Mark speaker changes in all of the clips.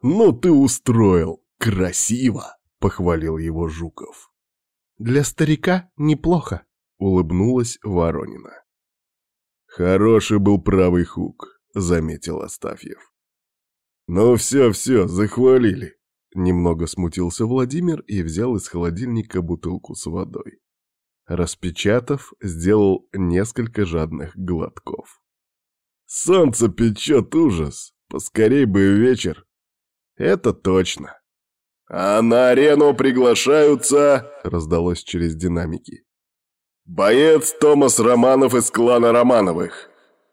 Speaker 1: Ну ты устроил! Красиво!» — похвалил его Жуков.
Speaker 2: «Для старика неплохо», — улыбнулась Воронина.
Speaker 1: «Хороший был правый хук», — заметил Астафьев. «Ну все-все, захвалили», — немного смутился Владимир и взял из холодильника бутылку с водой. Распечатав, сделал несколько жадных глотков. «Солнце печет ужас! Поскорей бы вечер!» «Это точно!» «А на арену приглашаются...» — раздалось через динамики. «Боец Томас Романов из клана Романовых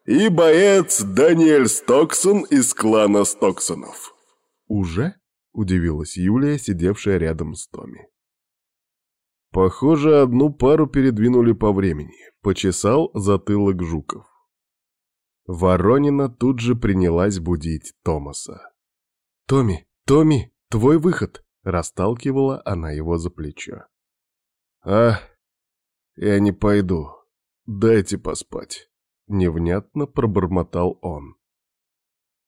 Speaker 1: и боец Даниэль Стоксон из клана Стоксонов».
Speaker 2: «Уже?» — удивилась Юлия, сидевшая рядом с Томи.
Speaker 1: Похоже, одну пару передвинули по времени. Почесал затылок Жуков.
Speaker 2: Воронина тут же принялась будить Томаса. «Томми, Томми, твой выход!» — расталкивала она его за плечо.
Speaker 1: «А, я не пойду. Дайте поспать», — невнятно пробормотал он.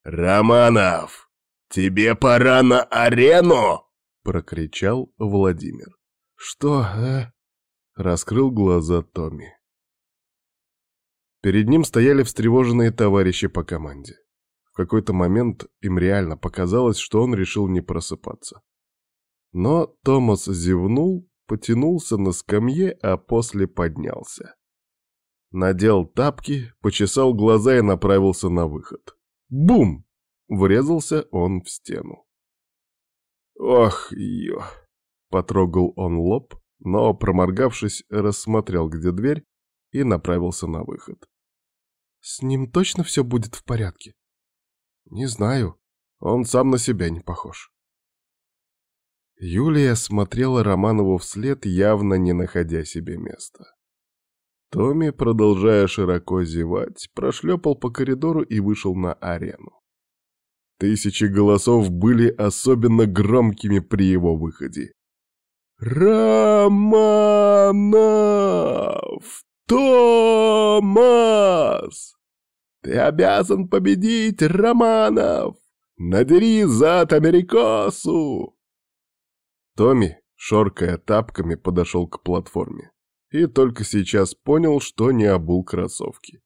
Speaker 1: «Романов, тебе пора на арену!» — прокричал Владимир.
Speaker 2: «Что, э?» — раскрыл глаза Томми.
Speaker 1: Перед ним стояли встревоженные товарищи по команде. Какой-то момент им реально показалось, что он решил не просыпаться. Но Томас зевнул, потянулся на скамье, а после поднялся. Надел тапки, почесал глаза и направился на выход. Бум! Врезался он в стену. Ох, ё! Потрогал он лоб, но, проморгавшись, рассмотрел, где дверь, и направился на выход.
Speaker 2: «С ним точно все будет в порядке?»
Speaker 1: «Не знаю. Он сам на себя не похож». Юлия смотрела Романову вслед, явно не находя себе места. Томми, продолжая широко зевать, прошлепал по коридору и вышел на арену. Тысячи голосов были особенно громкими при его выходе. «Романов! Томас! Ты обязан победить, Романов! Надери зад Америкосу!» Томми, шоркая тапками, подошел к платформе и только сейчас понял, что не обул кроссовки.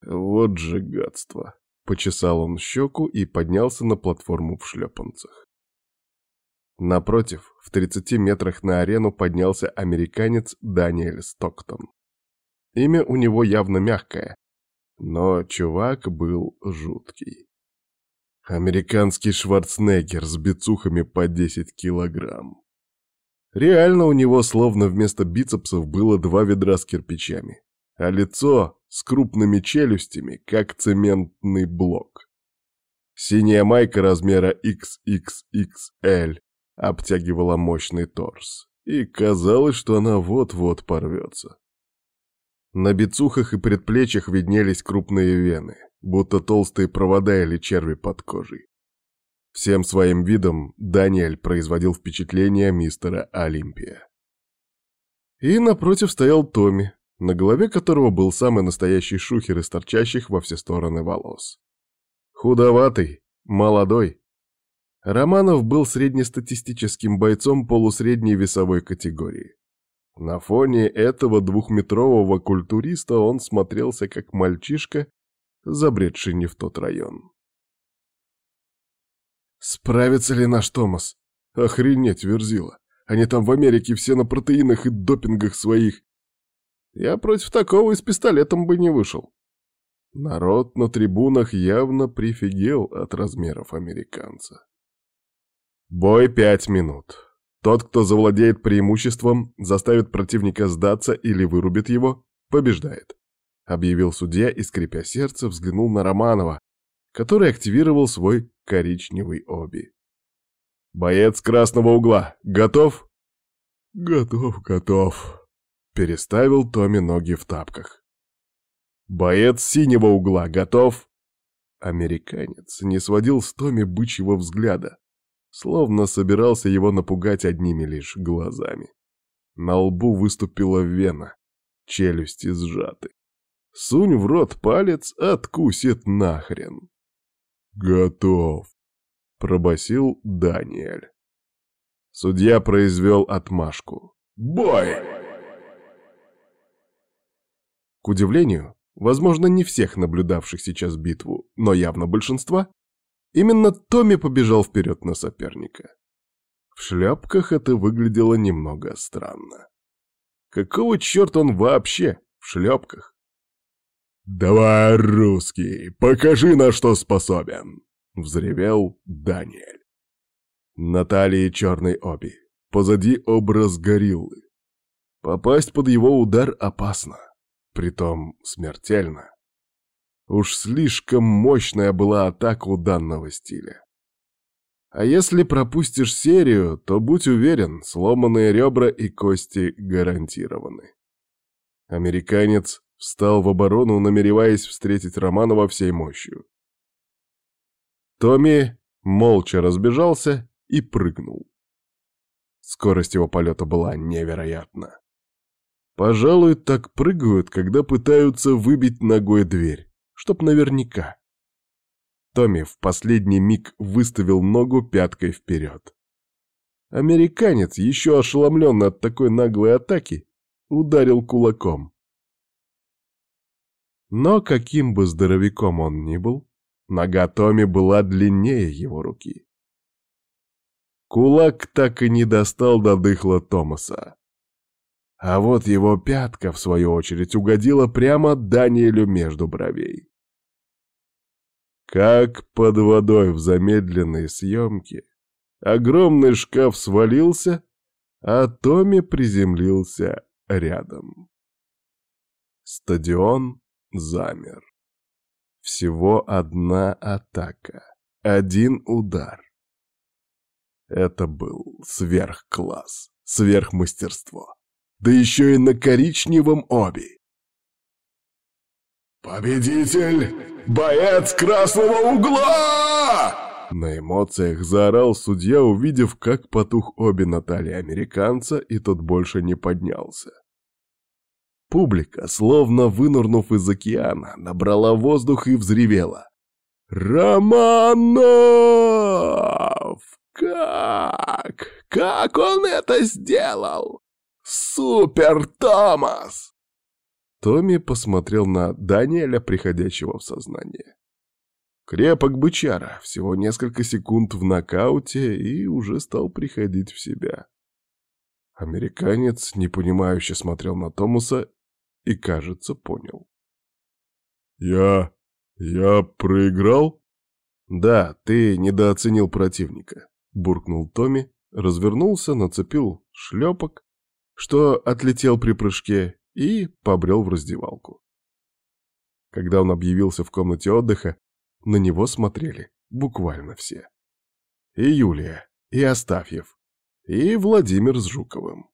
Speaker 1: «Вот же гадство!» — почесал он щеку и поднялся на платформу в шлепанцах. Напротив, в 30 метрах на арену поднялся американец Даниэль Стоктон. Имя у него явно мягкое, но чувак был жуткий. Американский Шварценеггер с бицухами по 10 килограмм. Реально у него словно вместо бицепсов было два ведра с кирпичами, а лицо с крупными челюстями, как цементный блок. Синяя майка размера XXXL обтягивала мощный торс, и казалось, что она вот-вот порвется. На бицухах и предплечьях виднелись крупные вены, будто толстые провода или черви под кожей. Всем своим видом Даниэль производил впечатление мистера Олимпия. И напротив стоял Томми, на голове которого был самый настоящий шухер из торчащих во все стороны волос. Худоватый, молодой, Романов был среднестатистическим бойцом полусредней весовой категории. На фоне этого двухметрового культуриста он смотрелся как мальчишка, забредший не в тот район. Справится ли наш Томас? Охренеть, Верзила. Они там в Америке все на протеинах и допингах своих. Я против такого и с пистолетом бы не вышел. Народ на трибунах явно прифигел от размеров американца. Бой пять минут. Тот, кто завладеет преимуществом, заставит противника сдаться или вырубит его, побеждает. Объявил судья и, скрипя сердце, взглянул на Романова, который активировал свой коричневый оби. «Боец красного угла, готов?» «Готов, готов», — переставил Томми ноги в тапках. «Боец синего угла, готов?» Американец не сводил с Томми бычьего взгляда словно собирался его напугать одними лишь глазами. На лбу выступила вена, челюсти сжаты. Сунь в рот палец, откусит нахрен. «Готов», — пробасил Даниэль. Судья произвел отмашку. «Бой!» К удивлению, возможно, не всех наблюдавших сейчас битву, но явно большинства, именно Томми побежал вперед на соперника. В шляпках это выглядело немного странно. Какого черта он вообще в шлепках? «Давай, русский, покажи, на что способен!» — взревел Даниэль. На талии черной оби, позади образ гориллы. Попасть под его удар опасно, притом смертельно. Уж слишком мощная была атака у данного стиля. А если пропустишь серию, то будь уверен, сломанные ребра и кости гарантированы. Американец встал в оборону, намереваясь встретить Романова всей мощью. Томми молча разбежался и прыгнул. Скорость его полета была невероятна. Пожалуй, так прыгают, когда пытаются выбить ногой дверь, чтоб наверняка. Томми в последний миг выставил ногу пяткой вперед. Американец, еще ошеломленный от такой наглой атаки, ударил кулаком. Но каким бы здоровяком он ни был, нога Томми была длиннее его руки. Кулак так и не достал до дыхла Томаса. А вот его пятка, в свою очередь, угодила прямо Даниэлю между бровей. Как под водой в замедленной съемке, огромный шкаф свалился, а Томми приземлился рядом. Стадион замер. Всего одна атака, один удар. Это был сверхкласс, сверхмастерство. Да еще и на коричневом оби. «Победитель! Боец красного угла!» На эмоциях заорал судья, увидев, как потух обе Натальи американца, и тот больше не поднялся. Публика, словно вынырнув из океана, набрала воздух и взревела. «Романов! Как? Как он это сделал? Супер Томас!» Томми посмотрел на Даниэля, приходящего в сознание. Крепок бычара, всего несколько секунд в нокауте и уже стал приходить в себя. Американец непонимающе смотрел на Томаса и, кажется, понял. «Я... я проиграл?» «Да, ты недооценил противника», — буркнул Томми, развернулся, нацепил шлепок, что отлетел при прыжке, и побрел в раздевалку. Когда он объявился в комнате отдыха, на него смотрели буквально все. И Юлия, и Астафьев, и Владимир с Жуковым.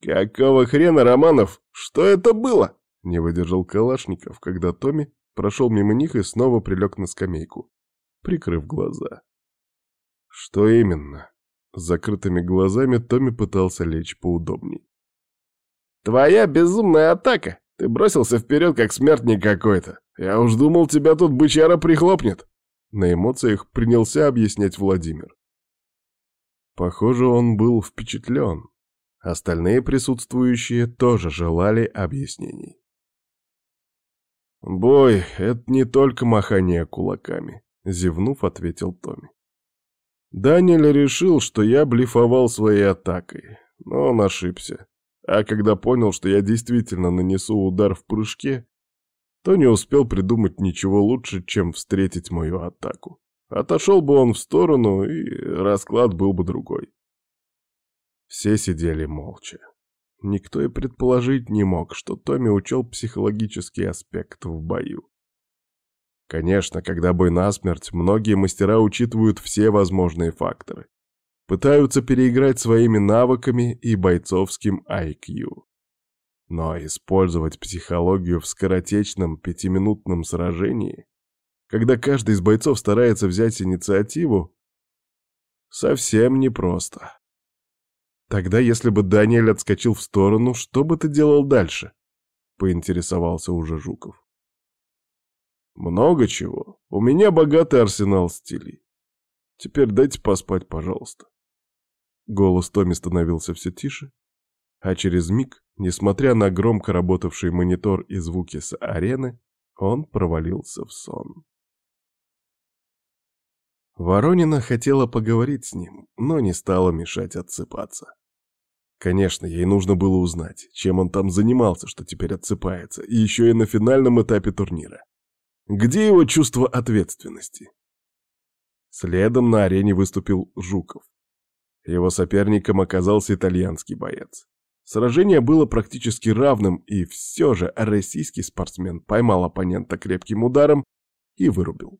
Speaker 1: «Какого хрена, Романов? Что это было?» — не выдержал Калашников, когда Томми прошел мимо них и снова прилег на скамейку, прикрыв глаза. «Что именно?» С закрытыми глазами Томми пытался лечь поудобней. Твоя безумная атака! Ты бросился вперед, как смертник какой-то. Я уж думал, тебя тут бычара прихлопнет!» На эмоциях принялся объяснять Владимир. Похоже, он был впечатлен. Остальные присутствующие тоже желали объяснений. «Бой — это не только махание кулаками», — зевнув, ответил Томми. Даниэль решил, что я блефовал своей атакой, но он ошибся. А когда понял, что я действительно нанесу удар в прыжке, то не успел придумать ничего лучше, чем встретить мою атаку. Отошел бы он в сторону, и расклад был бы другой. Все сидели молча. Никто и предположить не мог, что Томми учел психологический аспект в бою. Конечно, когда бой насмерть, многие мастера учитывают все возможные факторы пытаются переиграть своими навыками и бойцовским IQ. Но использовать психологию в скоротечном пятиминутном сражении, когда каждый из бойцов старается взять инициативу, совсем непросто. Тогда, если бы Даниэль отскочил в сторону, что бы ты делал дальше? Поинтересовался уже Жуков. Много чего. У меня богатый арсенал стилей. Теперь дайте поспать, пожалуйста. Голос Томи становился все тише, а через миг, несмотря на громко работавший монитор и звуки с арены, он провалился в сон. Воронина хотела поговорить с ним, но не стала мешать отсыпаться. Конечно, ей нужно было узнать, чем он там занимался, что теперь отсыпается, и еще и на финальном этапе турнира. Где его чувство ответственности? Следом на арене выступил Жуков. Его соперником оказался итальянский боец. Сражение было практически равным, и все же российский спортсмен поймал оппонента крепким ударом и вырубил.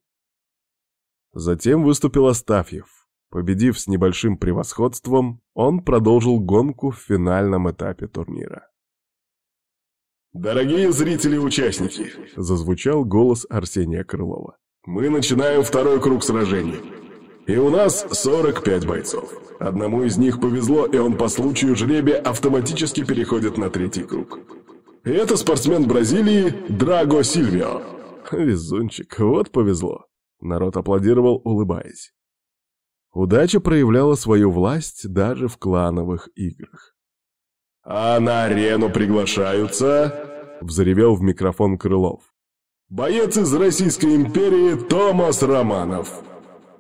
Speaker 1: Затем выступил Астафьев, Победив с небольшим превосходством, он продолжил гонку в финальном этапе турнира.
Speaker 3: «Дорогие зрители и участники!»
Speaker 1: — зазвучал голос Арсения Крылова.
Speaker 3: «Мы начинаем второй круг сражений. И у нас 45 бойцов. Одному из них повезло, и он по случаю жребия автоматически переходит на третий круг. И это спортсмен Бразилии Драго Сильвио».
Speaker 1: «Везунчик, вот повезло!» Народ аплодировал, улыбаясь. Удача проявляла свою власть даже в клановых играх.
Speaker 3: «А на арену приглашаются...» — взревел в микрофон Крылов. «Боец из Российской империи Томас Романов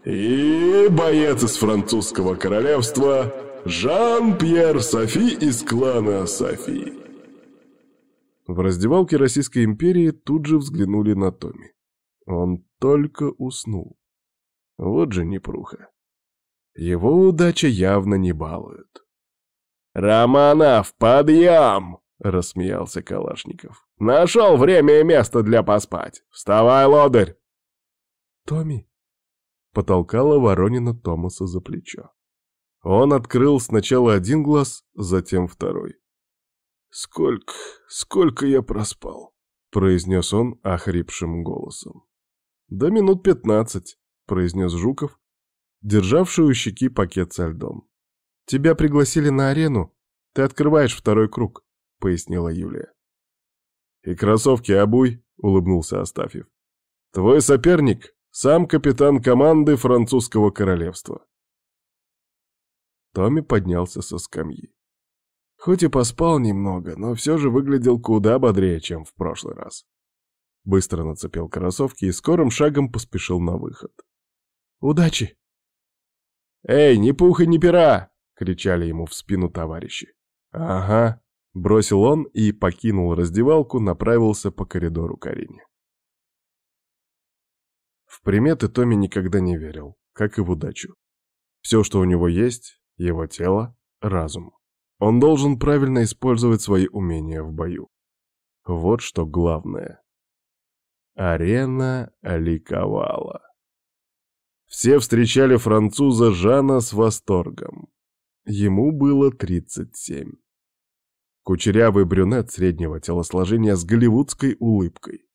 Speaker 3: и боец из французского королевства Жан-Пьер Софи из клана Софи».
Speaker 1: В раздевалке Российской империи тут же взглянули на Томи. Он только уснул. Вот же непруха. Его удача явно не балует.
Speaker 2: «Романов, подъем!» — рассмеялся Калашников. «Нашел время и место для поспать. Вставай, лодырь!»
Speaker 1: «Томми!» — потолкала Воронина Томаса за плечо. Он открыл сначала один глаз, затем второй. «Сколько, сколько я проспал?» — произнес он охрипшим голосом. «Да минут пятнадцать», — произнес Жуков, державший у щеки пакет со льдом. «Тебя пригласили на арену. Ты открываешь второй круг», — пояснила Юлия. «И кроссовки обуй», — улыбнулся Астафьев. «Твой соперник — сам капитан команды французского королевства». Томми поднялся со скамьи. Хоть и поспал немного, но все же выглядел куда бодрее, чем в прошлый раз. Быстро нацепил кроссовки и скорым шагом поспешил на выход. «Удачи!» «Эй, ни пуха, ни пера!» — кричали ему в спину товарищи. «Ага», — бросил он и покинул раздевалку, направился по коридору к арене. В приметы Томми никогда не верил, как и в удачу. Все, что у него есть, его тело, разум. Он должен правильно использовать свои умения в бою. Вот что главное. Арена ликовала. Все встречали француза Жана с восторгом. Ему было 37. Кучерявый брюнет среднего телосложения с голливудской улыбкой.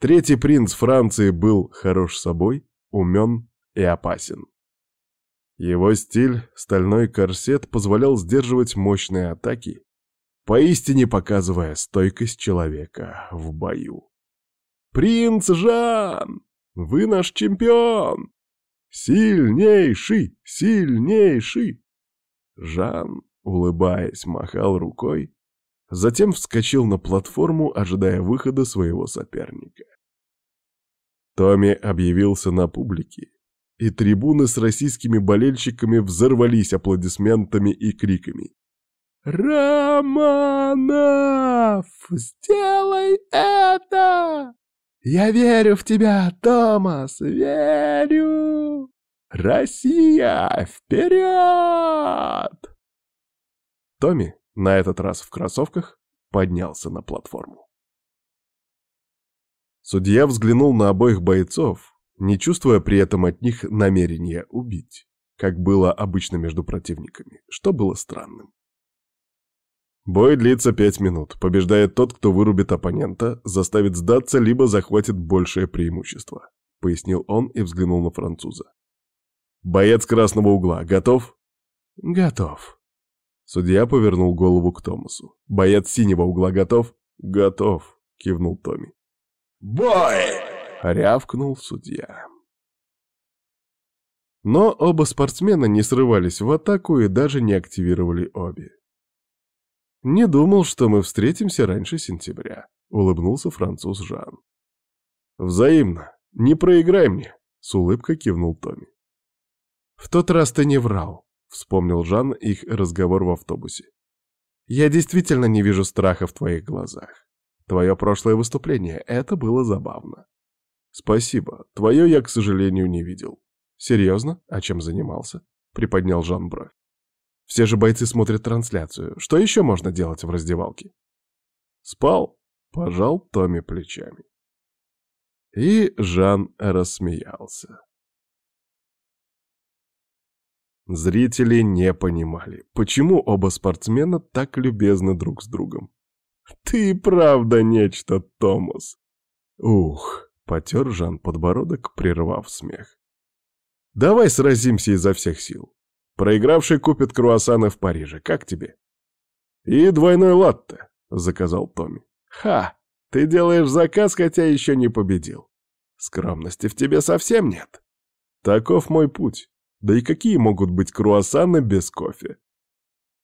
Speaker 1: Третий принц Франции был хорош собой, умен и опасен. Его стиль, стальной корсет, позволял сдерживать мощные атаки, поистине показывая стойкость человека в бою. «Принц Жан! Вы наш чемпион!» «Сильнейший! Сильнейший!» Жан, улыбаясь, махал рукой, затем вскочил на платформу, ожидая выхода своего соперника. Томми объявился на публике, и трибуны с российскими болельщиками взорвались аплодисментами и криками. «Романов, сделай это!» «Я верю в тебя, Томас, верю! Россия, вперед!» Томми, на этот раз в кроссовках, поднялся на платформу. Судья взглянул на обоих бойцов, не чувствуя при этом от них намерения убить, как было обычно между противниками, что было странным. Бой длится пять минут. Побеждает тот, кто вырубит оппонента, заставит сдаться, либо захватит большее преимущество», — пояснил он и взглянул на француза. «Боец красного угла. Готов?» «Готов». Судья повернул голову к Томасу. «Боец синего угла готов?» «Готов», — кивнул Томми.
Speaker 3: «Бой!»
Speaker 1: — рявкнул судья.
Speaker 2: Но оба спортсмена не срывались в атаку и даже не активировали обе. «Не думал, что мы встретимся раньше сентября», — улыбнулся француз Жан. «Взаимно. Не проиграй мне», — с улыбкой кивнул Томми. «В тот раз ты не врал», — вспомнил Жан их разговор в автобусе. «Я действительно не вижу страха в твоих глазах. Твое прошлое выступление, это было забавно». «Спасибо. Твое я, к сожалению, не видел». «Серьезно? А чем занимался?» — приподнял Жан бровь. «Все же бойцы смотрят трансляцию. Что еще можно делать в раздевалке?» «Спал», — пожал Томми плечами. И Жан рассмеялся. Зрители не понимали, почему оба спортсмена так любезны друг с другом. «Ты правда нечто, Томас!» «Ух!» — потер Жан подбородок, прервав смех. «Давай сразимся изо всех сил. Проигравший купит круассаны в Париже. Как тебе?» «И двойной латте», — заказал Томми. «Ха! Ты делаешь заказ, хотя еще не победил. Скромности в тебе совсем нет. Таков мой путь. Да и какие могут быть круассаны без кофе?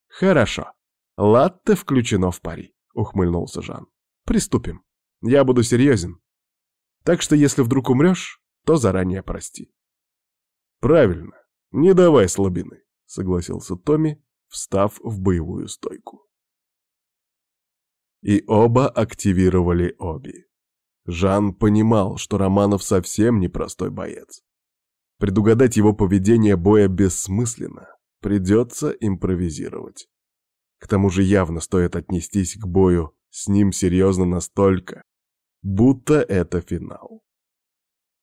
Speaker 2: Хорошо. Латте включено в пари, ухмыльнулся Жан. Приступим. Я буду серьезен. Так что если вдруг умрешь, то заранее прости. Правильно. Не давай слабины, согласился Томми, встав в боевую стойку. И оба активировали оби. Жан понимал, что Романов совсем непростой боец. Предугадать его поведение боя бессмысленно. Придется импровизировать. К тому же явно стоит отнестись к бою с ним серьезно настолько, будто это финал.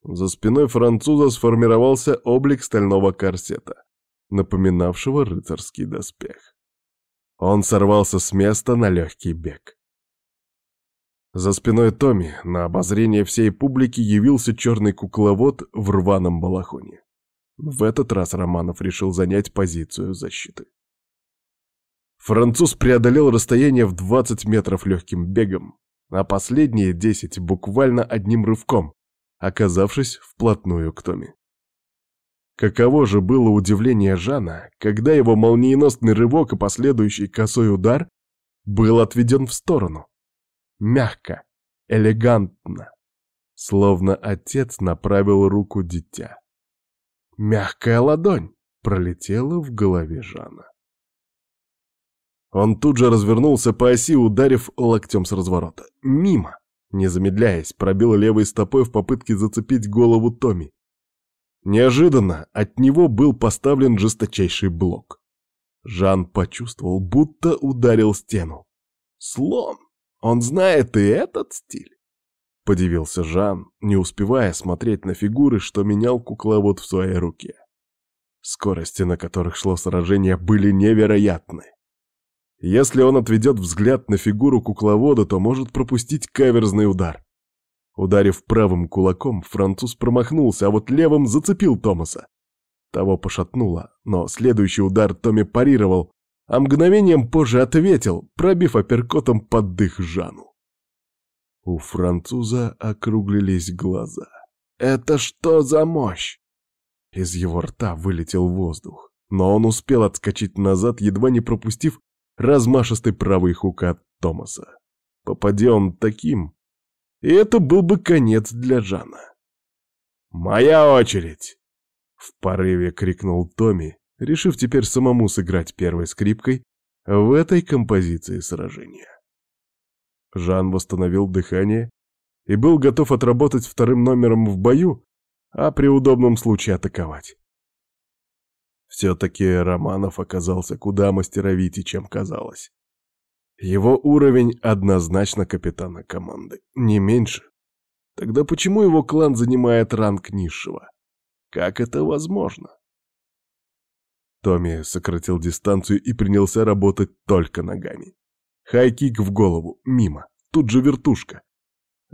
Speaker 2: За спиной француза сформировался облик стального корсета, напоминавшего рыцарский доспех. Он сорвался с места на легкий бег. За спиной Томми на обозрение всей публики явился черный кукловод в рваном балахоне. В этот раз Романов решил занять позицию защиты. Француз преодолел расстояние в 20 метров легким бегом, а последние 10 буквально одним рывком, оказавшись вплотную к Томми. Каково же было удивление Жана, когда его молниеносный рывок и последующий косой удар был отведен в сторону мягко, элегантно, словно отец направил руку дитя. Мягкая ладонь пролетела в голове Жана. Он тут же развернулся по оси, ударив локтем с разворота. Мимо, не замедляясь, пробил левой стопой в попытке зацепить голову Томи. Неожиданно от него был поставлен жесточайший блок. Жан почувствовал, будто ударил стену. Слон! Он знает и этот стиль. Подивился Жан, не успевая смотреть на фигуры, что менял кукловод в своей руке. Скорости, на которых шло сражение, были невероятны. Если он отведет взгляд на фигуру кукловода, то может пропустить каверзный удар. Ударив правым кулаком, француз промахнулся, а вот левым зацепил Томаса. Того пошатнуло, но следующий удар Томми парировал, а мгновением позже ответил, пробив апперкотом под дых Жану. У француза округлились глаза. «Это что за мощь?» Из его рта вылетел воздух, но он успел отскочить назад, едва не пропустив размашистый правый хук от Томаса. Попади он таким, и это был бы конец для Жана. «Моя очередь!» — в порыве крикнул Томми, решив теперь самому сыграть первой скрипкой в этой композиции сражения. Жан восстановил дыхание и был готов отработать вторым номером в бою, а при удобном случае атаковать. Все-таки Романов оказался куда мастеровитее, чем казалось. Его уровень однозначно капитана команды, не меньше. Тогда почему его клан занимает ранг низшего? Как это возможно? Томми сократил дистанцию и принялся работать только ногами. Хайкик в голову, мимо, тут же вертушка.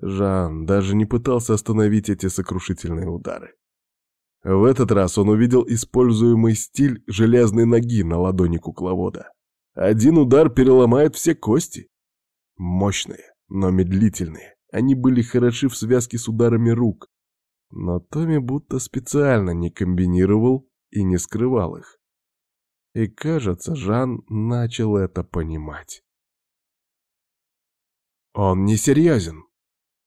Speaker 2: Жан даже не пытался остановить эти сокрушительные удары. В этот раз он увидел используемый стиль железной ноги на ладони кукловода. Один удар переломает все кости. Мощные, но медлительные. Они были хороши в связке с ударами рук. Но Томми будто специально не комбинировал и не скрывал их. И, кажется, Жан начал это понимать. Он несерьезен.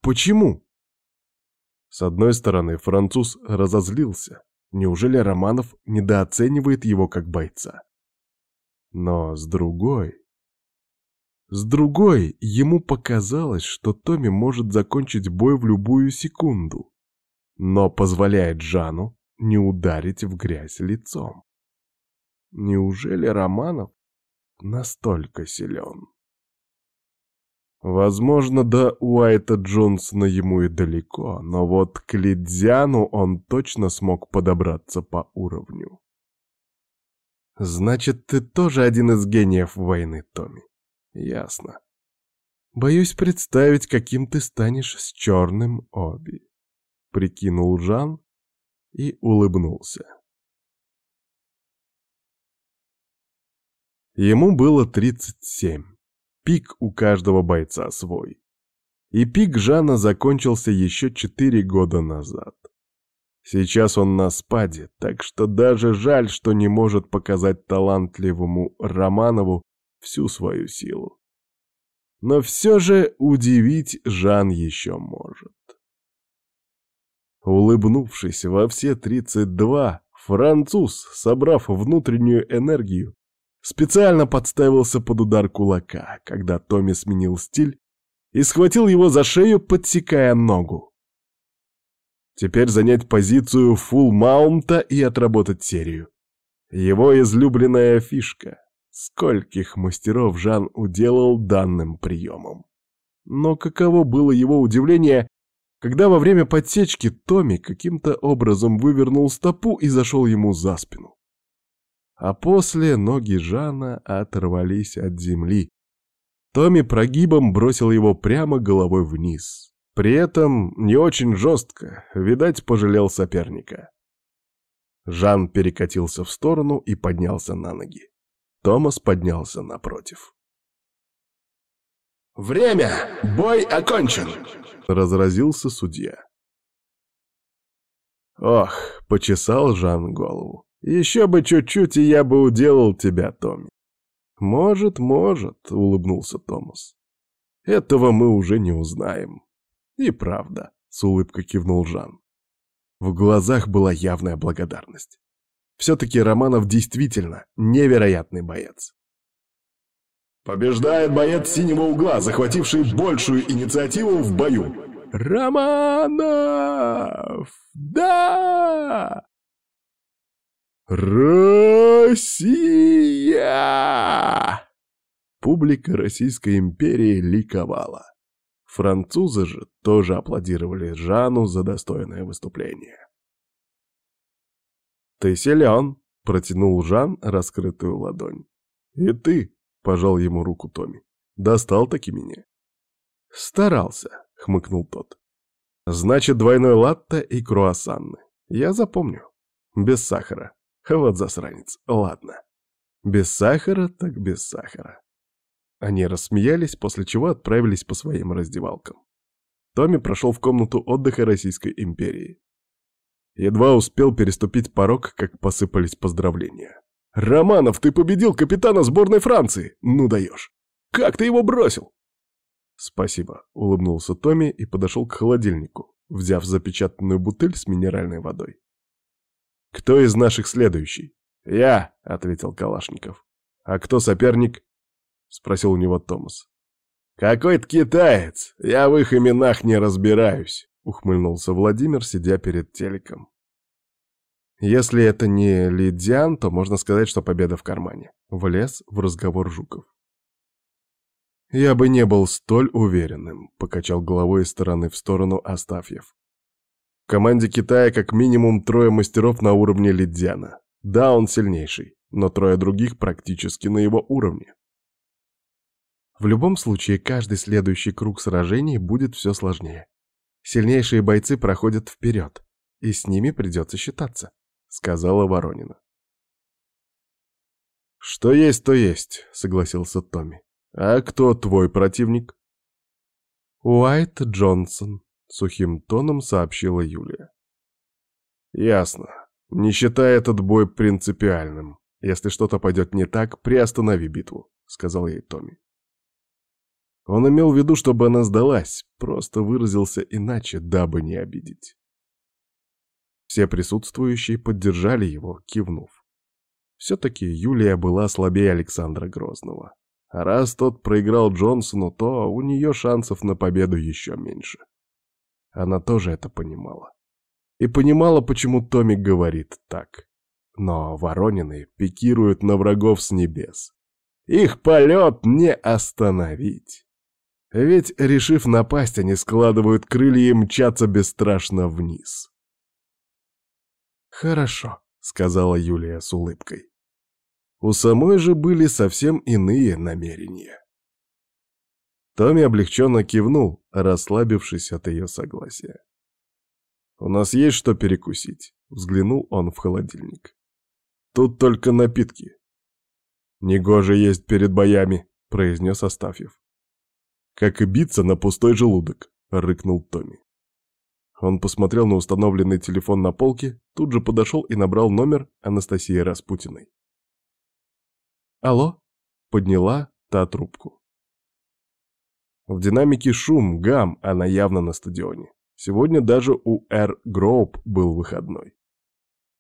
Speaker 2: Почему? С одной стороны, француз разозлился. Неужели Романов недооценивает его как бойца? Но с другой... С другой, ему показалось, что Томми может закончить бой в любую секунду, но позволяет Жану не ударить в грязь лицом. Неужели Романов настолько силен? Возможно, до Уайта Джонсона ему и далеко, но вот к Лидзяну он точно смог подобраться по уровню. Значит, ты тоже один из гениев войны, Томми. Ясно. Боюсь представить, каким ты станешь с черным Оби. Прикинул Жан и улыбнулся. Ему было 37. Пик у каждого бойца свой. И пик Жана закончился еще четыре года назад. Сейчас он на спаде, так что даже жаль, что не может показать талантливому Романову всю свою силу. Но все же удивить Жан еще может. Улыбнувшись во все тридцать два, француз, собрав внутреннюю энергию, Специально подставился под удар кулака, когда Томми сменил стиль и схватил его за шею, подсекая ногу. Теперь занять позицию фулл маунта и отработать серию. Его излюбленная фишка. Скольких мастеров Жан уделал данным приемом. Но каково было его удивление, когда во время подсечки Томми каким-то образом вывернул стопу и зашел ему за спину а после ноги Жана оторвались от земли. Томми прогибом бросил его прямо головой вниз. При этом не очень жестко, видать, пожалел соперника. Жан перекатился в сторону и поднялся на ноги. Томас поднялся напротив.
Speaker 3: «Время! Бой окончен!»
Speaker 2: — разразился судья. Ох, почесал Жан голову. Еще бы чуть-чуть, и я бы уделал тебя, Томми. Может, может, улыбнулся Томас. Этого мы уже не узнаем. И правда, с улыбкой кивнул Жан. В глазах была явная благодарность. Все-таки Романов действительно невероятный боец.
Speaker 3: Побеждает боец синего угла, захвативший большую инициативу в бою.
Speaker 2: Романов! Да! «Россия!» Публика Российской империи ликовала. Французы же тоже аплодировали Жану за достойное выступление. «Ты силен!» — протянул Жан раскрытую ладонь. «И ты!» — пожал ему руку Томми. «Достал таки меня». «Старался!» — хмыкнул тот. «Значит, двойной латте и круассаны. Я запомню. Без сахара. Вот засранец, ладно. Без сахара, так без сахара. Они рассмеялись, после чего отправились по своим раздевалкам. Томми прошел в комнату отдыха Российской империи. Едва успел переступить порог, как посыпались поздравления. «Романов, ты победил капитана сборной Франции! Ну даешь! Как ты его бросил?» «Спасибо», — улыбнулся Томми и подошел к холодильнику, взяв запечатанную бутыль с минеральной водой. «Кто из наших следующий?» «Я», — ответил Калашников. «А кто соперник?» — спросил у него Томас. «Какой-то китаец! Я в их именах не разбираюсь», — ухмыльнулся Владимир, сидя перед телеком. Если это не Лидиан, то можно сказать, что победа в кармане. Влез в разговор Жуков. «Я бы не был столь уверенным», — покачал головой из стороны в сторону Астафьев команде Китая как минимум трое мастеров на уровне Лидзяна. Да, он сильнейший, но трое других практически на его уровне. В любом случае, каждый следующий круг сражений будет все сложнее. Сильнейшие бойцы проходят вперед, и с ними придется считаться, сказала Воронина. «Что есть, то есть», — согласился Томми. «А кто твой противник?» «Уайт Джонсон», — сухим тоном сообщила Юлия. «Ясно. Не считая этот бой принципиальным. Если что-то пойдет не так, приостанови битву, сказал ей Томми. Он имел в виду, чтобы она сдалась, просто выразился иначе, дабы не обидеть. Все присутствующие поддержали его, кивнув. Все-таки Юлия была слабее Александра Грозного. А раз тот проиграл Джонсону, то у нее шансов на победу еще меньше. Она тоже это понимала. И понимала, почему Томик говорит так. Но Воронины пикируют на врагов с небес. Их полет не остановить. Ведь, решив напасть, они складывают крылья и мчатся бесстрашно вниз. «Хорошо», — сказала Юлия с улыбкой. У самой же были совсем иные намерения. Томми облегченно кивнул, расслабившись от ее согласия. «У нас есть что перекусить?» — взглянул он в холодильник. «Тут только напитки». «Негоже есть перед боями», — произнес Астафьев. «Как и биться на пустой желудок», — рыкнул Томми. Он посмотрел на установленный телефон на полке, тут же подошел и набрал номер Анастасии Распутиной. «Алло?» — подняла та трубку. В динамике шум, гам, она явно на стадионе. Сегодня даже у Эр Гроуп был выходной.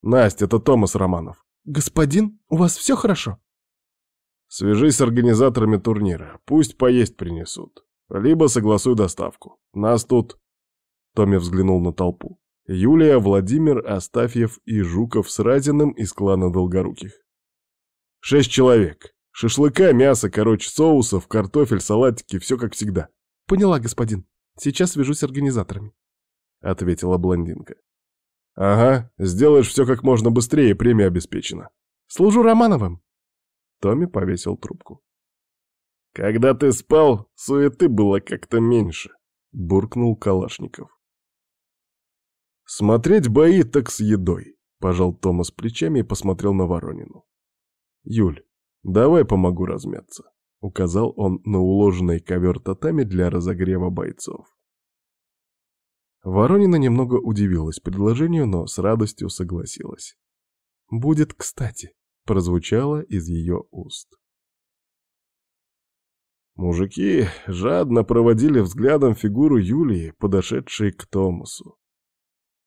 Speaker 2: «Настя, это Томас Романов». «Господин, у вас все хорошо?» «Свяжись с организаторами турнира, пусть поесть принесут. Либо согласуй доставку. Нас тут...» Томми взглянул на толпу. Юлия, Владимир, Астафьев и Жуков с Разиным из клана Долгоруких. Шесть человек. Шашлыка, мясо, короче, соусов, картофель, салатики, все как всегда. Поняла, господин. Сейчас свяжусь с организаторами. Ответила блондинка. Ага, сделаешь все как можно быстрее, премия обеспечена. Служу Романовым. Томми повесил трубку. Когда ты спал, суеты было как-то меньше, буркнул Калашников. Смотреть бои так с едой, пожал Томас плечами и посмотрел на Воронину. «Юль, давай помогу размяться», — указал он на уложенный ковер татами для разогрева бойцов. Воронина немного удивилась предложению, но с радостью согласилась. «Будет кстати», — прозвучало из ее уст. Мужики жадно проводили взглядом фигуру Юлии, подошедшей к Томасу.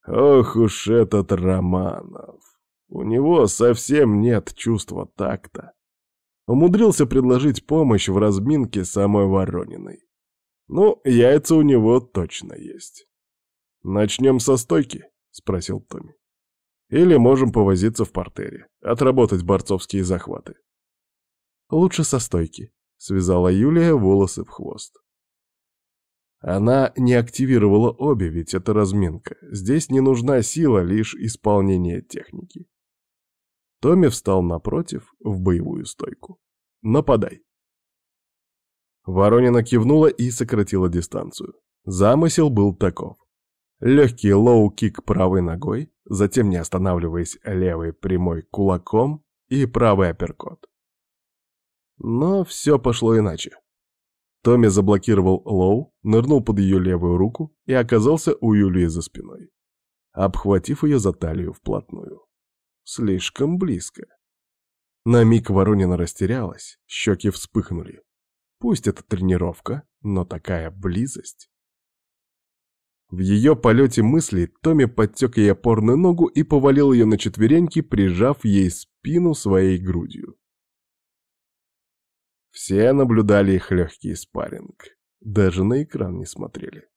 Speaker 2: Ох уж этот Романов! У него совсем нет чувства такта. Умудрился предложить помощь в разминке самой Ворониной. Ну, яйца у него точно есть. «Начнем со стойки?» — спросил Томми. «Или можем повозиться в портере, отработать борцовские захваты». «Лучше со стойки», — связала Юлия волосы в хвост. Она не активировала обе, ведь это разминка. Здесь не нужна сила, лишь исполнение техники. Томми встал напротив в боевую стойку. «Нападай!» Воронина кивнула и сократила дистанцию. Замысел был таков. Легкий лоу-кик правой ногой, затем, не останавливаясь, левой прямой кулаком и правый апперкот. Но все пошло иначе. Томми заблокировал лоу, нырнул под ее левую руку и оказался у Юлии за спиной, обхватив ее за талию вплотную. Слишком близко. На миг Воронина растерялась, щеки вспыхнули. Пусть это тренировка, но такая близость. В ее полете мысли Томми подтек ей опорную ногу и повалил ее на четвереньки, прижав ей спину своей грудью. Все наблюдали их легкий спарринг. Даже на экран не смотрели.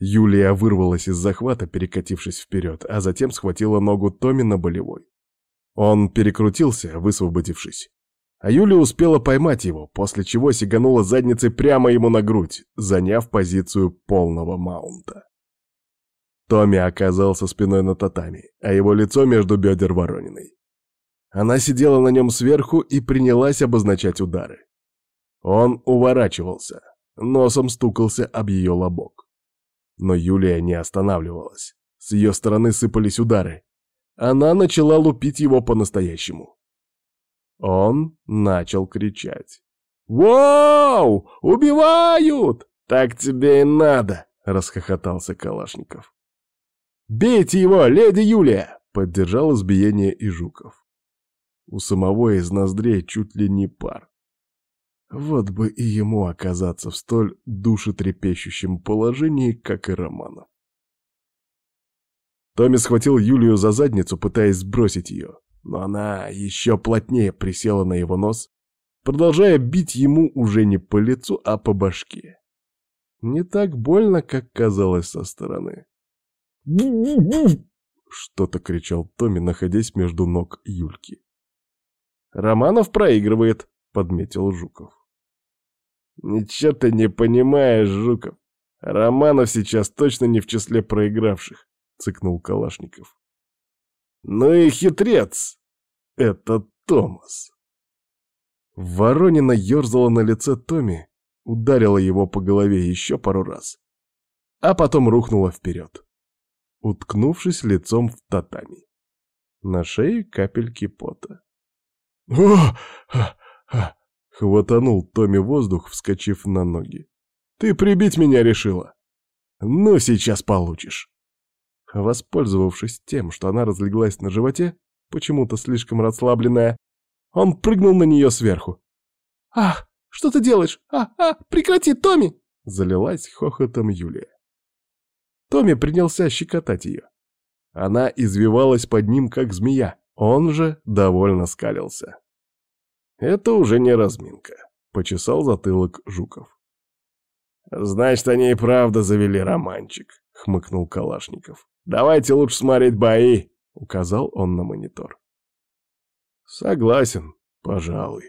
Speaker 2: Юлия вырвалась из захвата, перекатившись вперед, а затем схватила ногу Томи на болевой. Он перекрутился, высвободившись. А Юлия успела поймать его, после чего сиганула задницей прямо ему на грудь, заняв позицию полного маунта. Томми оказался спиной на татами, а его лицо между бедер Ворониной. Она сидела на нем сверху и принялась обозначать удары. Он уворачивался, носом стукался об ее лобок. Но Юлия не останавливалась. С ее стороны сыпались удары. Она начала лупить его по-настоящему. Он начал кричать. «Вау! Убивают! Так тебе и надо!» — расхохотался Калашников. «Бейте его, леди Юлия!» Поддержал избиение и Жуков. У самого из ноздрей чуть ли не пар. Вот бы и ему оказаться в столь душетрепещущем положении, как и Романов. Томми схватил Юлию за задницу, пытаясь сбросить ее, но она еще плотнее присела на его нос, продолжая бить ему уже не по лицу, а по башке. Не так больно, как казалось со стороны. Что-то кричал Томми, находясь между ног Юльки. «Романов проигрывает», — подметил Жуков. «Ничего ты не понимаешь, Жуков. Романов сейчас точно не в числе проигравших», — цыкнул Калашников. «Ну и хитрец! Это Томас!» Воронина ерзала на лице Томми, ударила его по голове еще пару раз, а потом рухнула вперед, уткнувшись лицом в татами. На шее капельки пота. «О! Хватанул Томми воздух, вскочив на ноги. «Ты прибить меня решила?» «Ну, сейчас получишь!» Воспользовавшись тем, что она разлеглась на животе, почему-то слишком расслабленная, он прыгнул на нее сверху. «Ах, что ты делаешь? А, а, прекрати, Томми!» Залилась хохотом Юлия. Томми принялся щекотать ее. Она извивалась под ним, как змея, он же довольно скалился. Это уже не разминка, почесал затылок Жуков. Значит, они и правда завели романчик, хмыкнул Калашников. Давайте лучше смотреть бои, указал он на монитор. Согласен, пожалуй.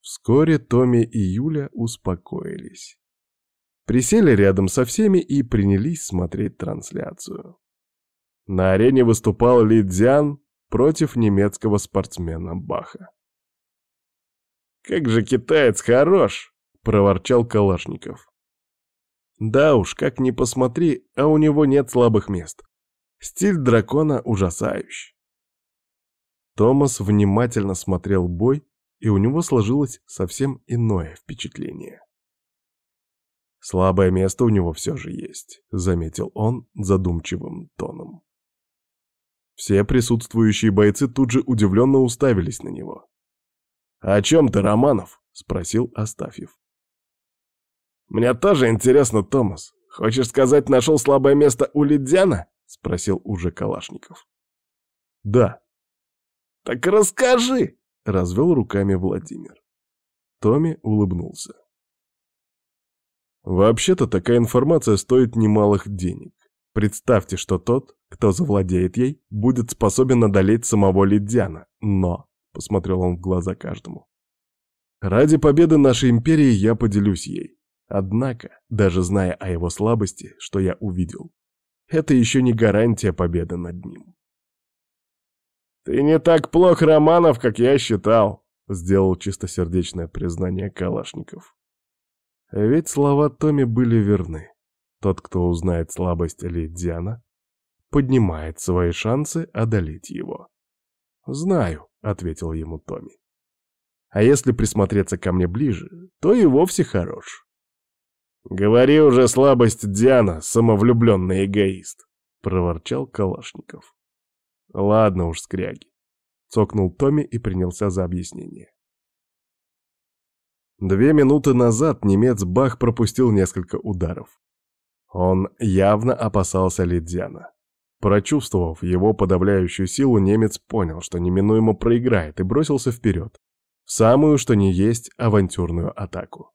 Speaker 2: Вскоре Томми и Юля успокоились. Присели рядом со всеми и принялись смотреть трансляцию. На арене выступал Ли Дзян против немецкого спортсмена Баха. «Как же китаец хорош!» — проворчал Калашников. «Да уж, как ни посмотри, а у него нет слабых мест. Стиль дракона ужасающий». Томас внимательно смотрел бой, и у него сложилось совсем иное впечатление. «Слабое место у него все же есть», — заметил он задумчивым тоном. Все присутствующие бойцы тут же удивленно уставились на него. «О чем ты, Романов?» — спросил Астафьев. «Мне тоже интересно, Томас. Хочешь сказать, нашел слабое место у Лидяна?» — спросил уже Калашников. «Да». «Так расскажи!» — развел руками Владимир. Томми улыбнулся. Вообще-то такая информация стоит немалых денег. Представьте, что тот, кто завладеет ей, будет способен одолеть самого Лидяна. Но Посмотрел он в глаза каждому. Ради победы нашей империи я поделюсь ей. Однако, даже зная о его слабости, что я увидел, это еще не гарантия победы над ним. «Ты не так плох, Романов, как я считал», — сделал чистосердечное признание Калашников. Ведь слова Томи были верны. Тот, кто узнает слабость Лидиана, поднимает свои шансы одолеть его. «Знаю», — ответил ему Томми. «А если присмотреться ко мне ближе, то и вовсе хорош». «Говори уже слабость Диана, самовлюбленный эгоист», — проворчал Калашников. «Ладно уж, скряги», — цокнул Томми и принялся за объяснение. Две минуты назад немец Бах пропустил несколько ударов. Он явно опасался Лидзяна. Прочувствовав его подавляющую силу, немец понял, что неминуемо проиграет, и бросился вперед, в самую, что ни есть, авантюрную атаку.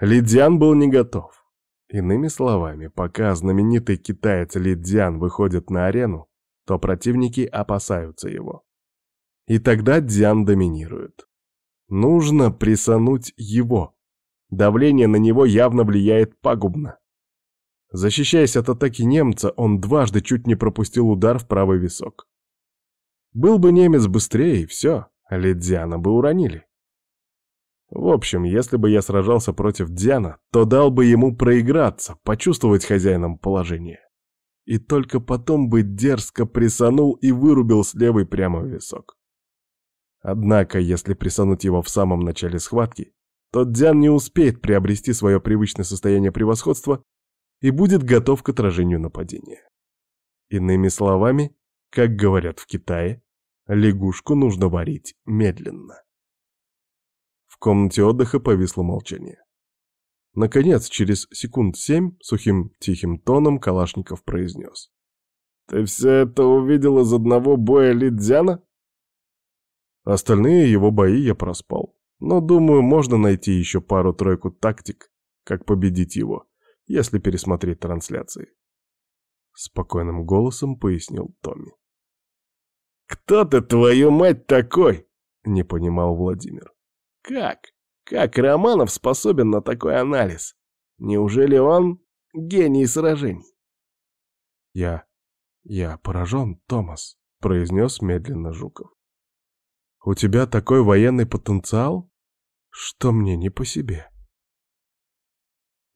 Speaker 2: Лидзян был не готов. Иными словами, пока знаменитый китаец Лидзян выходит на арену, то противники опасаются его. И тогда Дзян доминирует. Нужно присануть его. Давление на него явно влияет пагубно. Защищаясь от атаки немца, он дважды чуть не пропустил удар в правый висок. Был бы немец быстрее, и все, Лидзиана бы уронили. В общем, если бы я сражался против Диана, то дал бы ему проиграться, почувствовать хозяином положение. И только потом бы дерзко присанул и вырубил с левой прямо в висок. Однако, если присануть его в самом начале схватки, то Дзян не успеет приобрести свое привычное состояние превосходства и будет готов к отражению нападения. Иными словами, как говорят в Китае, лягушку нужно варить медленно. В комнате отдыха повисло молчание. Наконец, через секунд семь, сухим тихим тоном Калашников произнес. «Ты все это увидел из одного боя Лидзяна?» Остальные его бои я проспал. Но, думаю, можно найти еще пару-тройку тактик, как победить его, если пересмотреть трансляции. Спокойным голосом пояснил Томми. «Кто ты, твою мать, такой?» — не понимал Владимир. «Как? Как Романов способен на такой анализ? Неужели он гений сражений?» «Я... я поражен, Томас», — произнес медленно Жуков. «У тебя такой военный потенциал, что мне не по себе».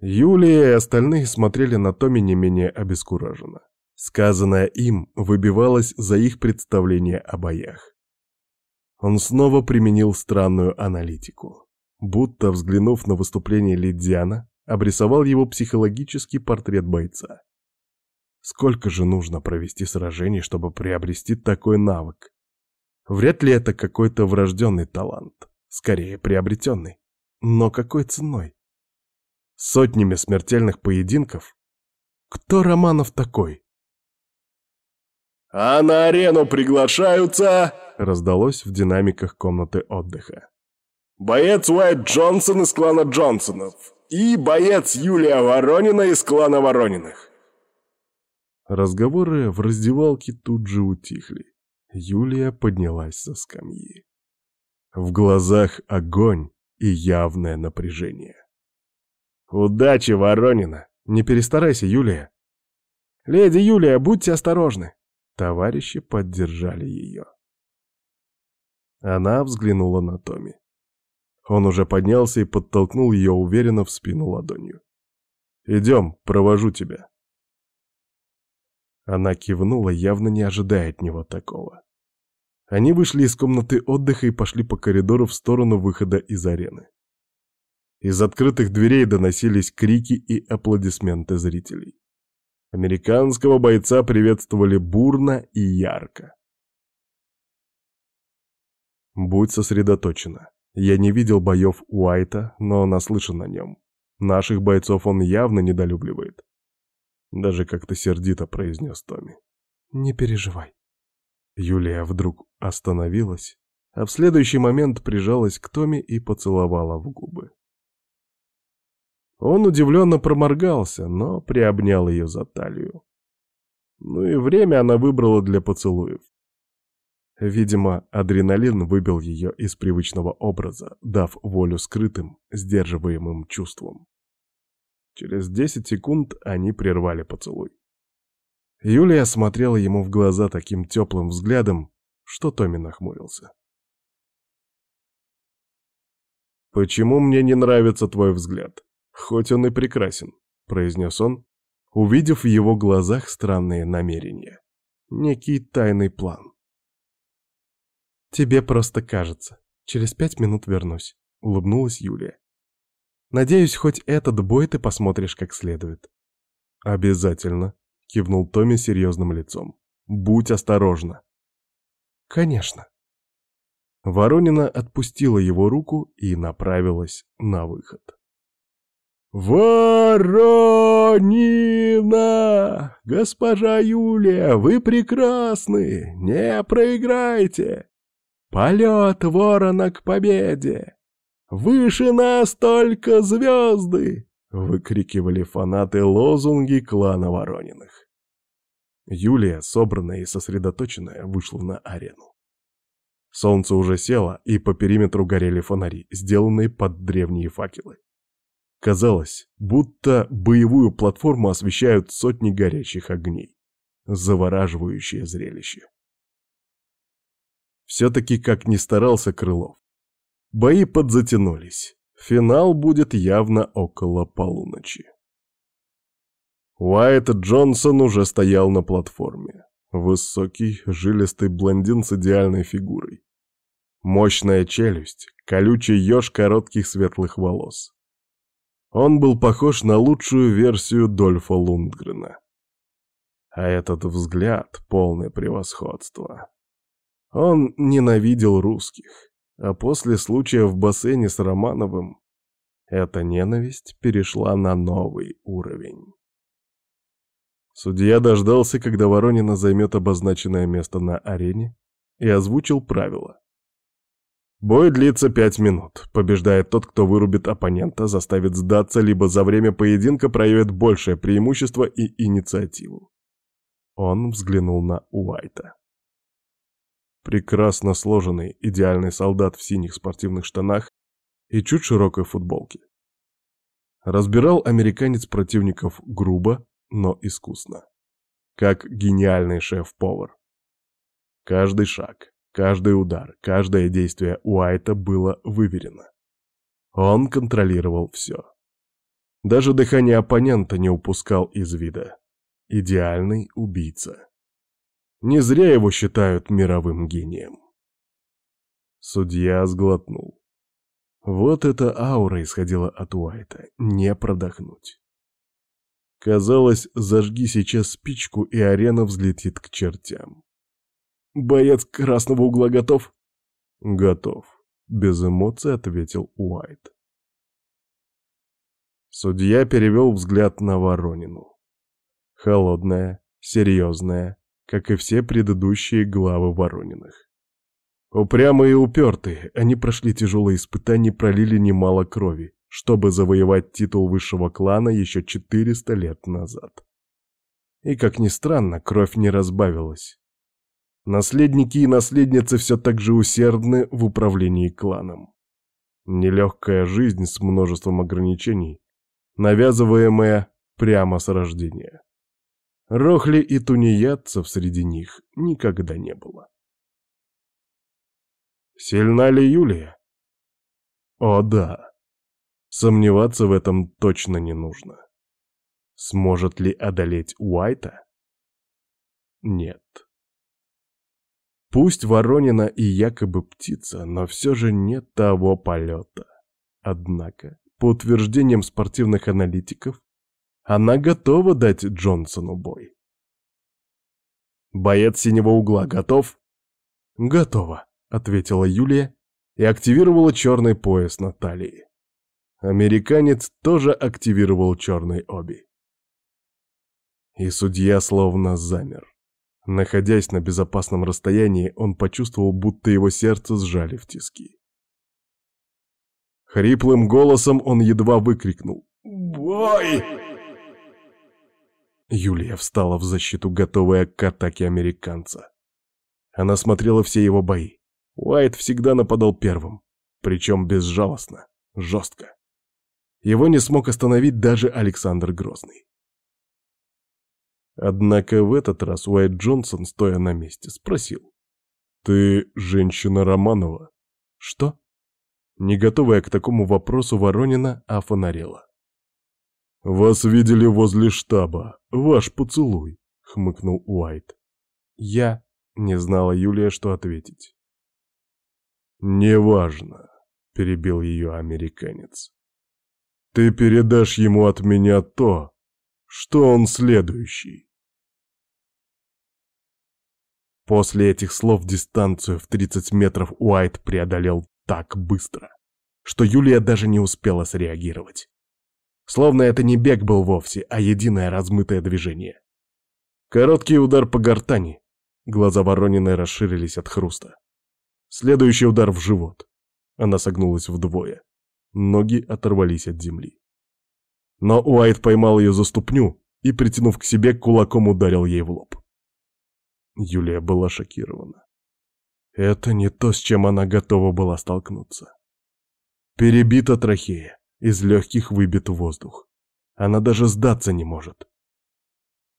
Speaker 2: Юлия и остальные смотрели на Томи не менее обескураженно. Сказанное им выбивалось за их представление о боях. Он снова применил странную аналитику. Будто, взглянув на выступление Лидиана, обрисовал его психологический портрет бойца. Сколько же нужно провести сражений, чтобы приобрести такой навык? Вряд ли это какой-то врожденный талант, скорее приобретенный. Но какой ценой? Сотнями смертельных поединков? Кто Романов такой?
Speaker 3: «А на арену приглашаются...»
Speaker 2: раздалось в динамиках комнаты отдыха.
Speaker 3: «Боец Уайт Джонсон из клана Джонсонов и боец Юлия Воронина из клана Ворониных».
Speaker 2: Разговоры в раздевалке тут же утихли. Юлия поднялась со скамьи. В глазах огонь и явное напряжение. «Удачи, Воронина! Не перестарайся, Юлия!» «Леди Юлия, будьте осторожны!» Товарищи поддержали ее. Она взглянула на Томи. Он уже поднялся и подтолкнул ее уверенно в спину ладонью. «Идем, провожу тебя». Она кивнула, явно не ожидая от него такого. Они вышли из комнаты отдыха и пошли по коридору в сторону выхода из арены. Из открытых дверей доносились крики и аплодисменты зрителей. Американского бойца приветствовали бурно и ярко. Будь сосредоточена. Я не видел боев Уайта, но наслышан о нем. Наших бойцов он явно недолюбливает. Даже как-то сердито произнес Томми. Не переживай. Юлия вдруг остановилась, а в следующий момент прижалась к Томе и поцеловала в губы. Он удивленно проморгался, но приобнял ее за талию. Ну и время она выбрала для поцелуев. Видимо, адреналин выбил ее из привычного образа, дав волю скрытым, сдерживаемым чувствам. Через десять секунд они прервали поцелуй. Юлия смотрела ему в глаза таким теплым взглядом, что Томми нахмурился. «Почему мне не нравится твой взгляд?» Хоть он и прекрасен», — произнес он, увидев в его глазах странные намерения. Некий тайный план. «Тебе просто кажется. Через пять минут вернусь», — улыбнулась Юлия. «Надеюсь, хоть этот бой ты посмотришь как следует». «Обязательно», — кивнул Томми серьезным лицом. «Будь осторожна». «Конечно». Воронина отпустила его руку и направилась на выход. «Воронина! Госпожа Юлия, вы прекрасны! Не проиграйте! Полет ворона к победе! Выше нас только звезды!» — выкрикивали фанаты лозунги клана Ворониных. Юлия, собранная и сосредоточенная, вышла на арену. Солнце уже село, и по периметру горели фонари, сделанные под древние факелы. Казалось, будто боевую платформу освещают сотни горящих огней. Завораживающее зрелище. Все-таки как ни старался Крылов. Бои подзатянулись. Финал будет явно около полуночи. Уайт Джонсон уже стоял на платформе. Высокий, жилистый блондин с идеальной фигурой. Мощная челюсть, колючий еж коротких светлых волос. Он был похож на лучшую версию Дольфа Лундгрена. А этот взгляд — полное превосходство. Он ненавидел русских, а после случая в бассейне с Романовым эта ненависть перешла на новый уровень. Судья дождался, когда Воронина займет обозначенное место на арене, и озвучил правила. Бой длится пять минут. Побеждает тот, кто вырубит оппонента, заставит сдаться, либо за время поединка проявит большее преимущество и инициативу. Он взглянул на Уайта. Прекрасно сложенный, идеальный солдат в синих спортивных штанах и чуть широкой футболке. Разбирал американец противников грубо, но искусно. Как гениальный шеф-повар. Каждый шаг, каждый удар, каждое действие Уайта было выверено. Он контролировал все. Даже дыхание оппонента не упускал из вида. Идеальный убийца. Не зря его считают мировым гением. Судья сглотнул. Вот эта аура исходила от Уайта, не продохнуть. Казалось, зажги сейчас спичку, и арена взлетит к чертям. «Боец красного угла готов?» «Готов», — без эмоций ответил Уайт. Судья перевел взгляд на Воронину. Холодная, серьезная, как и все предыдущие главы Ворониных. Упрямые и упертые, они прошли тяжелые испытания и пролили немало крови, чтобы завоевать титул высшего клана еще 400 лет назад. И, как ни странно, кровь не разбавилась. Наследники и наследницы все так же усердны в управлении кланом. Нелегкая жизнь с множеством ограничений, навязываемая прямо с рождения. Рохли и тунеядцев среди них никогда не было. Сильна ли Юлия? О да. Сомневаться в этом точно не нужно. Сможет ли одолеть Уайта? Нет. Пусть Воронина и якобы птица, но все же нет того полета. Однако, по утверждениям спортивных аналитиков, она готова дать Джонсону бой. Боец синего угла готов? Готова, ответила Юлия и активировала черный пояс на талии. Американец тоже активировал черный оби. И судья словно замер. Находясь на безопасном расстоянии, он почувствовал, будто его сердце сжали в тиски. Хриплым голосом он едва выкрикнул «Бой!» Юлия встала в защиту, готовая к атаке американца. Она смотрела все его бои. Уайт всегда нападал первым, причем безжалостно, жестко. Его не смог остановить даже Александр Грозный. Однако в этот раз Уайт Джонсон, стоя на месте, спросил. «Ты женщина Романова?» «Что?» Не готовая к такому вопросу Воронина офонарела. «Вас видели возле штаба. Ваш поцелуй», — хмыкнул Уайт. «Я...» — не знала Юлия, что ответить. «Неважно», — перебил ее американец. «Ты передашь ему от меня то, что он следующий». После этих слов дистанцию в 30 метров Уайт преодолел так быстро, что Юлия даже не успела среагировать. Словно это не бег был вовсе, а единое размытое движение. Короткий удар по гортани. Глаза Ворониной расширились от хруста. Следующий удар в живот. Она согнулась вдвое. Ноги оторвались от земли. Но Уайт поймал ее за ступню и, притянув к себе, кулаком ударил ей в лоб. Юлия была шокирована. Это не то, с чем она готова была столкнуться. Перебита трахея, из легких выбит воздух. Она даже сдаться не может.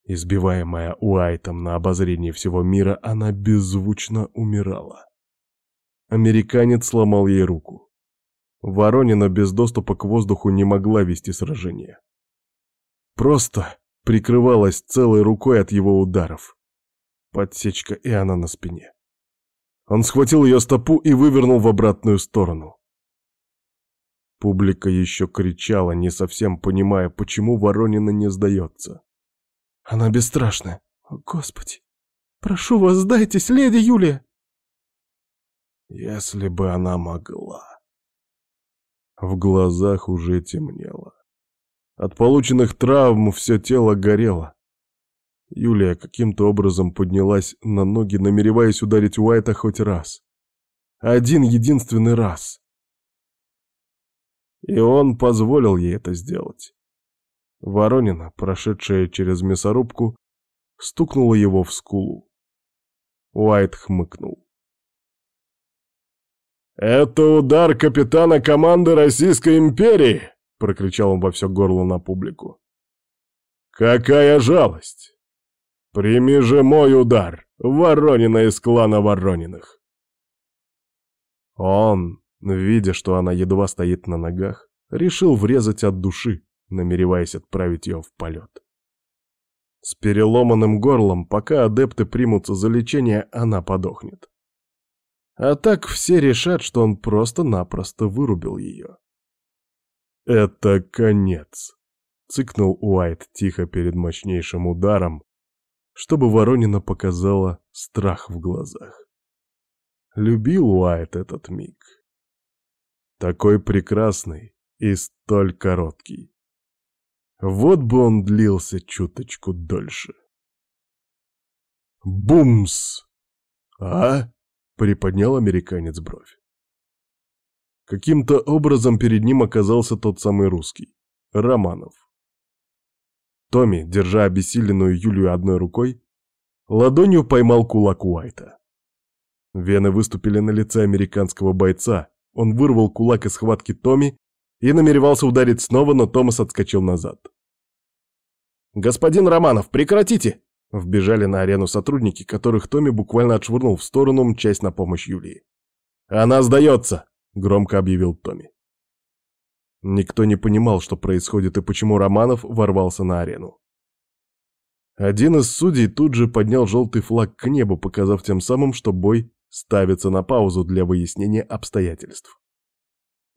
Speaker 2: Избиваемая Уайтом на обозрении всего мира, она беззвучно умирала. Американец сломал ей руку. Воронина без доступа к воздуху не могла вести сражение. Просто прикрывалась целой рукой от его ударов. Подсечка, и она на спине. Он схватил ее стопу и вывернул в обратную сторону. Публика еще кричала, не совсем понимая, почему Воронина не сдается. «Она бесстрашная. Господи, прошу вас, сдайтесь, леди Юлия!» Если бы она могла. В глазах уже темнело. От полученных травм все тело горело. Юлия каким-то образом поднялась на ноги, намереваясь ударить Уайта хоть раз. Один единственный раз. И он позволил ей это сделать. Воронина, прошедшая через мясорубку, стукнула его в скулу. Уайт хмыкнул.
Speaker 3: «Это удар капитана команды Российской империи!» — прокричал он во все горло на публику. «Какая жалость! Прими же мой удар, Воронина из клана Ворониных!»
Speaker 2: Он, видя, что она едва стоит на ногах, решил врезать от души, намереваясь отправить ее в полет. С переломанным горлом, пока адепты примутся за лечение, она подохнет. А так все решат, что он просто-напросто вырубил ее. «Это конец», — цыкнул Уайт тихо перед мощнейшим ударом, чтобы Воронина показала страх в глазах. Любил Уайт этот миг. Такой прекрасный и столь короткий. Вот бы он длился чуточку дольше. Бумс! А? Приподнял американец бровь. Каким-то образом перед ним оказался тот самый русский, Романов. Томми, держа обессиленную Юлию одной рукой, ладонью поймал кулак Уайта. Вены выступили на лице американского бойца, он вырвал кулак из схватки Томми и намеревался ударить снова, но Томас отскочил назад. «Господин Романов, прекратите!» Вбежали на арену сотрудники, которых Томми буквально отшвырнул в сторону, мчась на помощь Юлии. «Она сдается!» — громко объявил Томми. Никто не понимал, что происходит и почему Романов ворвался на арену. Один из судей тут же поднял желтый флаг к небу, показав тем самым, что бой ставится на паузу для выяснения обстоятельств.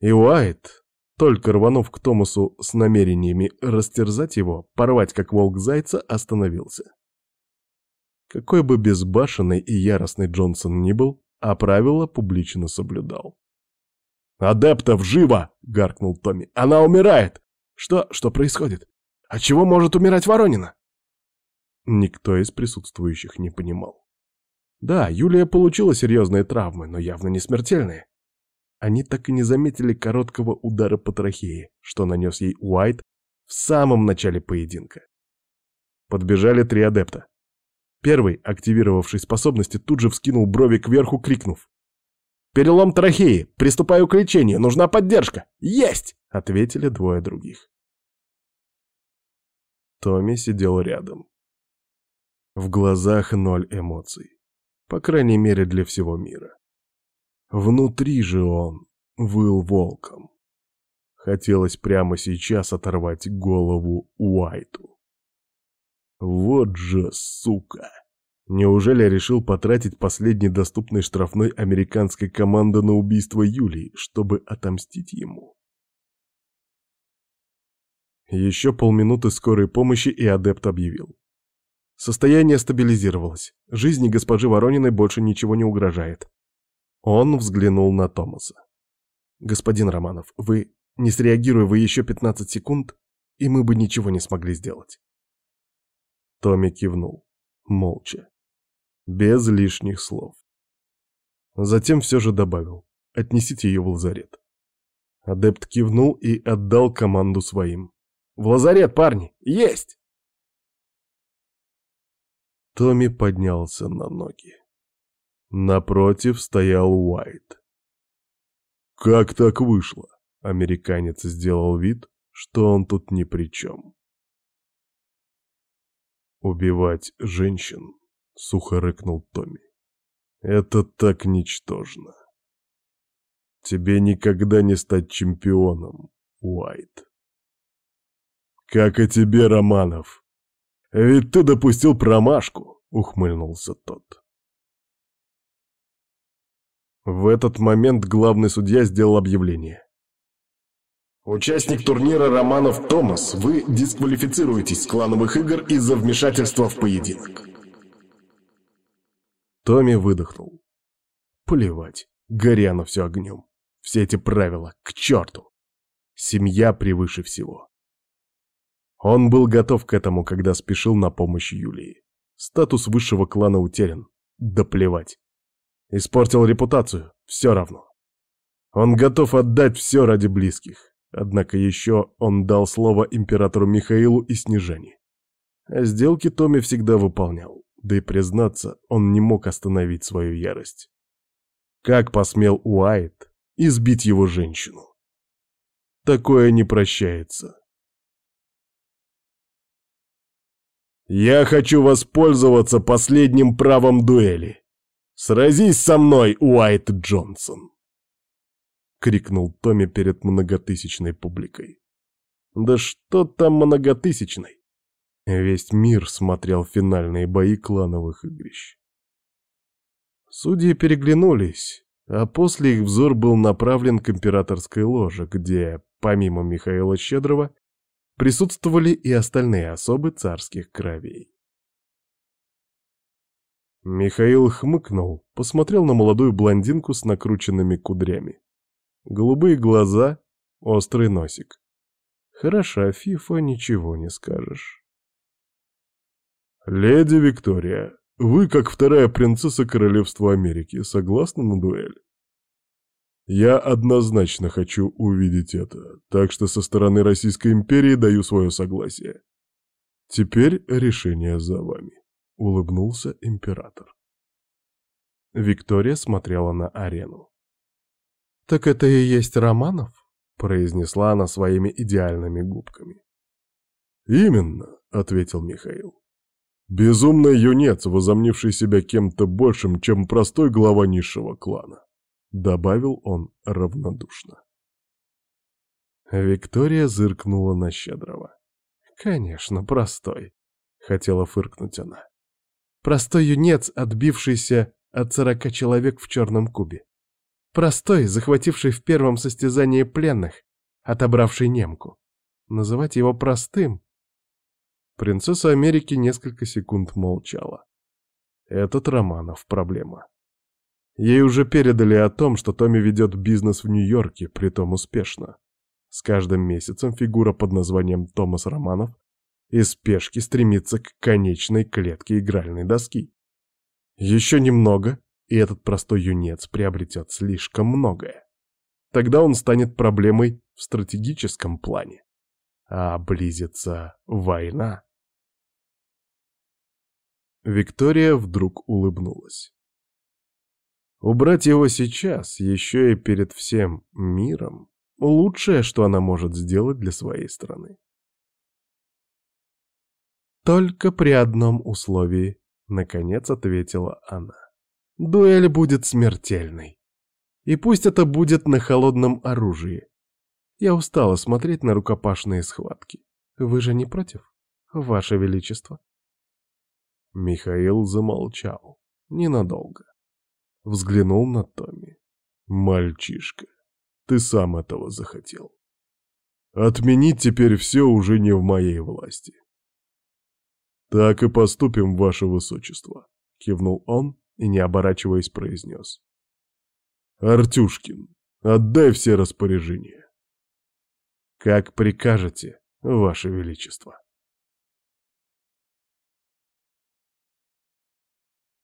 Speaker 2: И Уайт, только рванув к Томасу с намерениями растерзать его, порвать как волк зайца, остановился. Какой бы безбашенный и яростный Джонсон ни был, а правила публично соблюдал. «Адептов, живо!» — гаркнул Томми. «Она умирает!» «Что? Что происходит? От чего может умирать Воронина?» Никто из присутствующих не понимал. Да, Юлия получила серьезные травмы, но явно не смертельные. Они так и не заметили короткого удара по трахее, что нанес ей Уайт в самом начале поединка. Подбежали три адепта. Первый, активировавший способности, тут же вскинул брови кверху, крикнув. «Перелом трахеи! Приступаю к лечению! Нужна поддержка! Есть!» — ответили двое других. Томми сидел рядом. В глазах ноль эмоций. По крайней мере, для всего мира. Внутри же он выл волком. Хотелось прямо сейчас оторвать голову Уайту. Вот же сука! Неужели решил потратить последний доступный штрафной американской команды на убийство Юлии, чтобы отомстить ему? Еще полминуты скорой помощи и адепт объявил. Состояние стабилизировалось. Жизни госпожи Ворониной больше ничего не угрожает. Он взглянул на Томаса. «Господин Романов, вы, не среагируя вы еще 15 секунд, и мы бы ничего не смогли сделать». Томми кивнул, молча, без лишних слов. Затем все же добавил, отнесите ее в лазарет. Адепт кивнул и отдал команду своим. «В лазарет, парни! Есть!» Томми поднялся на ноги. Напротив стоял Уайт. «Как так вышло?» Американец сделал вид, что он тут ни при чем. «Убивать женщин?» — сухо рыкнул Томми. «Это так ничтожно. Тебе никогда не стать чемпионом, Уайт». «Как и тебе, Романов», «Ведь ты допустил промашку», — ухмыльнулся тот. В этот момент главный судья сделал объявление.
Speaker 3: Участник турнира Романов Томас, вы дисквалифицируетесь с клановых игр из-за вмешательства в поединок.
Speaker 2: Томми выдохнул. Плевать, гори оно все огнем. Все эти правила, к черту. Семья превыше всего. Он был готов к этому, когда спешил на помощь Юлии. Статус высшего клана утерян. Да плевать. Испортил репутацию, все равно. Он готов отдать все ради близких. Однако еще он дал слово императору Михаилу и Снежане. А сделки Томми всегда выполнял. Да и признаться, он не мог остановить свою ярость. Как посмел Уайт избить его женщину? Такое не прощается. «Я хочу воспользоваться последним правом дуэли. Сразись со мной, Уайт Джонсон!» — крикнул Томми перед многотысячной публикой. «Да что там многотысячной?» Весь мир смотрел финальные бои клановых игрищ. Судьи переглянулись, а после их взор был направлен к императорской ложе, где, помимо Михаила Щедрого, присутствовали и остальные особы царских кровей. Михаил хмыкнул, посмотрел на молодую блондинку с накрученными кудрями. Голубые глаза, острый носик. Хороша Фифа, ничего не скажешь. «Леди Виктория, вы, как вторая принцесса Королевства Америки, согласны на дуэль?» Я однозначно хочу увидеть это, так что со стороны Российской империи даю свое согласие. Теперь решение за вами, — улыбнулся император. Виктория смотрела на арену. «Так это и есть Романов?» — произнесла она своими идеальными губками. «Именно», — ответил Михаил. «Безумный юнец, возомнивший себя кем-то большим, чем простой глава низшего клана. — добавил он равнодушно. Виктория зыркнула на Щедрого. «Конечно, простой», — хотела фыркнуть она. «Простой юнец, отбившийся от сорока человек в черном кубе. Простой, захвативший в первом состязании пленных, отобравший немку. Называть его простым?» Принцесса Америки несколько секунд молчала. Этот Романов проблема. Ей уже передали о том, что Томми ведет бизнес в Нью-Йорке, притом успешно. С каждым месяцем фигура под названием Томас Романов из спешки стремится к конечной клетке игральной доски. Еще немного, и этот простой юнец приобретет слишком многое. Тогда он станет проблемой в стратегическом плане. А близится война. Виктория вдруг улыбнулась. Убрать его сейчас, еще и перед всем миром, лучшее, что она может сделать для своей страны. «Только при одном условии», — наконец ответила она. «Дуэль будет смертельной. И пусть это будет на холодном оружии. Я устала смотреть на рукопашные схватки. Вы же не против, Ваше Величество?» Михаил замолчал. Ненадолго взглянул на Томми. «Мальчишка, ты сам этого захотел. Отменить теперь все уже не в моей власти». «Так и поступим, ваше высочество», — кивнул он и, не оборачиваясь, произнес. «Артюшкин, отдай все распоряжения». «Как прикажете, ваше величество».